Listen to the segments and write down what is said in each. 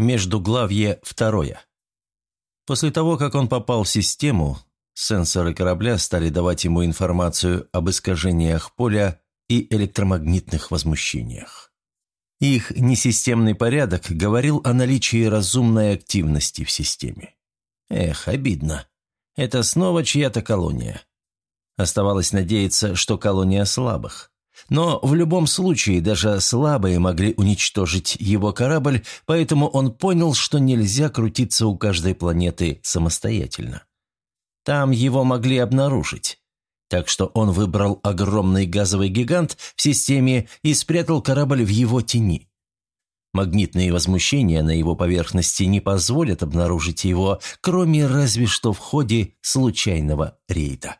Междуглавье второе. После того, как он попал в систему, сенсоры корабля стали давать ему информацию об искажениях поля и электромагнитных возмущениях. Их несистемный порядок говорил о наличии разумной активности в системе. Эх, обидно. Это снова чья-то колония. Оставалось надеяться, что колония слабых. Но в любом случае даже слабые могли уничтожить его корабль, поэтому он понял, что нельзя крутиться у каждой планеты самостоятельно. Там его могли обнаружить. Так что он выбрал огромный газовый гигант в системе и спрятал корабль в его тени. Магнитные возмущения на его поверхности не позволят обнаружить его, кроме разве что в ходе случайного рейда.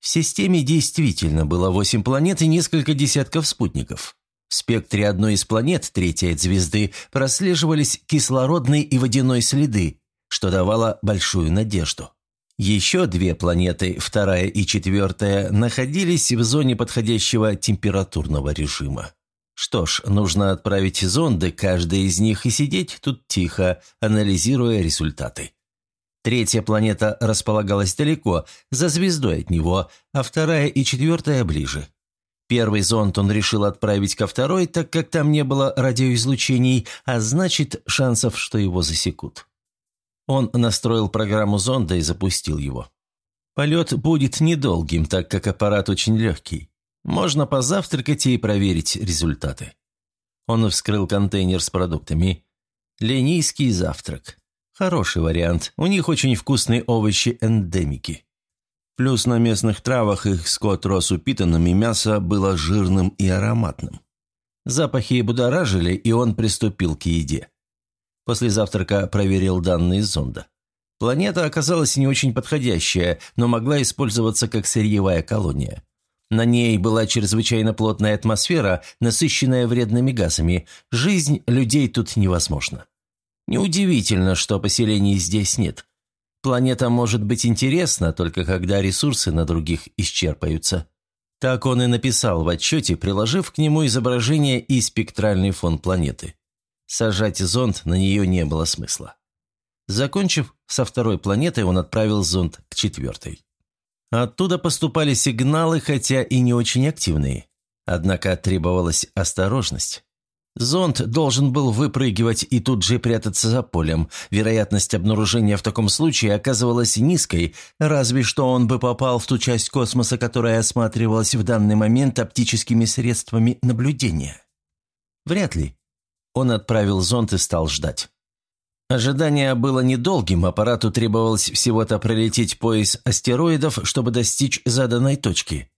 В системе действительно было восемь планет и несколько десятков спутников. В спектре одной из планет, третьей от звезды, прослеживались кислородный и водяной следы, что давало большую надежду. Еще две планеты, вторая и четвертая, находились в зоне подходящего температурного режима. Что ж, нужно отправить зонды, каждая из них, и сидеть тут тихо, анализируя результаты. Третья планета располагалась далеко, за звездой от него, а вторая и четвертая ближе. Первый зонд он решил отправить ко второй, так как там не было радиоизлучений, а значит, шансов, что его засекут. Он настроил программу зонда и запустил его. Полет будет недолгим, так как аппарат очень легкий. Можно позавтракать и проверить результаты. Он вскрыл контейнер с продуктами. Ленийский завтрак. Хороший вариант. У них очень вкусные овощи-эндемики. Плюс на местных травах их скот рос упитанным, и мясо было жирным и ароматным. Запахи будоражили, и он приступил к еде. После завтрака проверил данные зонда. Планета оказалась не очень подходящая, но могла использоваться как сырьевая колония. На ней была чрезвычайно плотная атмосфера, насыщенная вредными газами. Жизнь людей тут невозможна. Неудивительно, что поселений здесь нет. Планета может быть интересна, только когда ресурсы на других исчерпаются. Так он и написал в отчете, приложив к нему изображение и спектральный фон планеты. Сажать зонд на нее не было смысла. Закончив со второй планетой, он отправил зонд к четвертой. Оттуда поступали сигналы, хотя и не очень активные. Однако требовалась осторожность. Зонд должен был выпрыгивать и тут же прятаться за полем. Вероятность обнаружения в таком случае оказывалась низкой, разве что он бы попал в ту часть космоса, которая осматривалась в данный момент оптическими средствами наблюдения. Вряд ли. Он отправил зонд и стал ждать. Ожидание было недолгим, аппарату требовалось всего-то пролететь пояс астероидов, чтобы достичь заданной точки.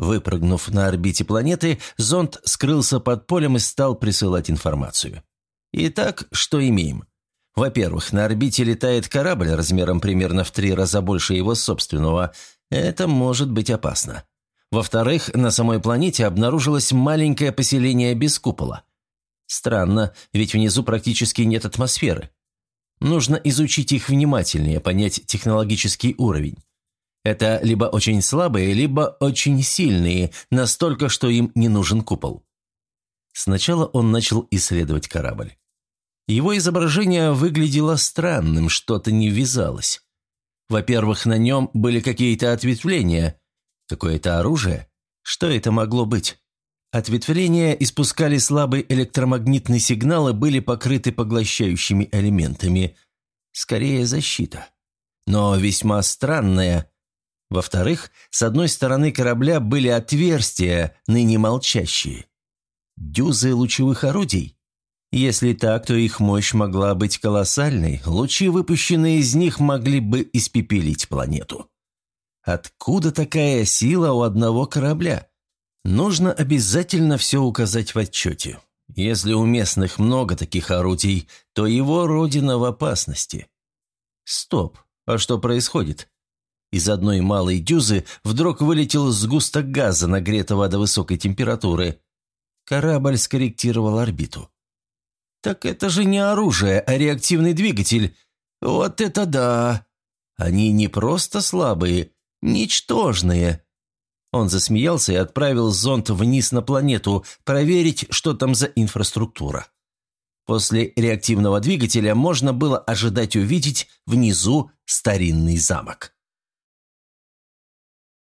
Выпрыгнув на орбите планеты, зонд скрылся под полем и стал присылать информацию. Итак, что имеем? Во-первых, на орбите летает корабль размером примерно в три раза больше его собственного. Это может быть опасно. Во-вторых, на самой планете обнаружилось маленькое поселение без купола. Странно, ведь внизу практически нет атмосферы. Нужно изучить их внимательнее, понять технологический уровень. Это либо очень слабые, либо очень сильные, настолько, что им не нужен купол. Сначала он начал исследовать корабль. Его изображение выглядело странным, что-то не вязалось. Во-первых, на нем были какие-то ответвления. Какое-то оружие? Что это могло быть? Ответвления испускали слабый электромагнитный сигнал и были покрыты поглощающими элементами. Скорее, защита. Но весьма странная, во-вторых, с одной стороны корабля были отверстия, ныне молчащие. Дюзы лучевых орудий? Если так, то их мощь могла быть колоссальной, лучи, выпущенные из них, могли бы испепелить планету. Откуда такая сила у одного корабля? Нужно обязательно все указать в отчете. Если у местных много таких орудий, то его родина в опасности. Стоп, а что происходит? Из одной малой дюзы вдруг вылетел сгусток газа, нагретого до высокой температуры. Корабль скорректировал орбиту. «Так это же не оружие, а реактивный двигатель. Вот это да! Они не просто слабые, ничтожные!» Он засмеялся и отправил зонд вниз на планету, проверить, что там за инфраструктура. После реактивного двигателя можно было ожидать увидеть внизу старинный замок.